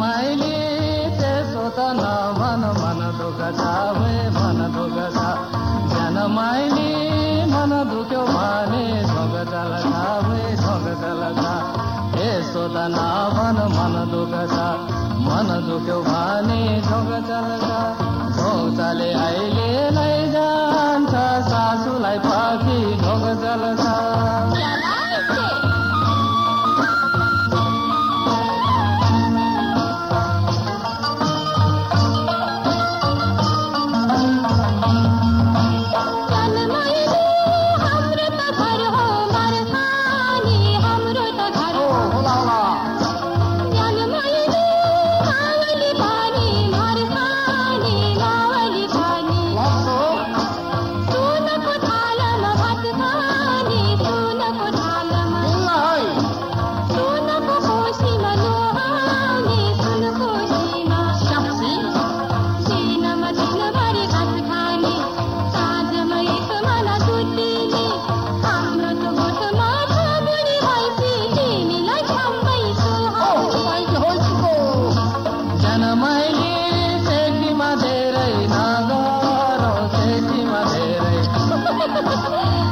मैले त्यसो त नभन मन दुःख छ मन दुःख छ ज्यान मैले मन दुख्यो भने सोग चल छ सोग चल छ यसो त नभन मन दुःख छ मन दुख्यो भने सोग चल छ शौचाले नै जान्छ सासुलाई पाखी ढोग चल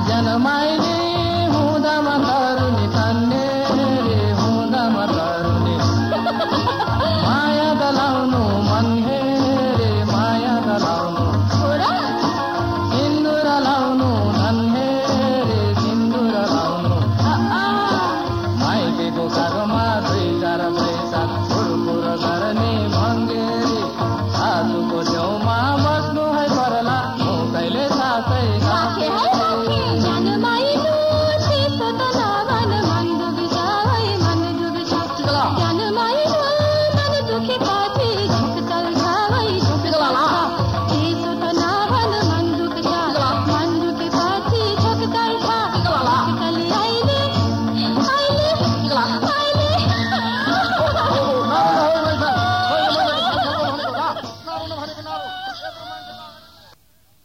जनमाइने हुँदामा तरुनी तन्ने हुँदामा तरुनी माया दलाउनु मन हे माया दलाउनु सिन्दुर लाउनु धन हे सिन्दुर लाउनु। माइतीको कागमा